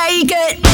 like it.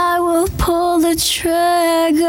I will pull the trigger.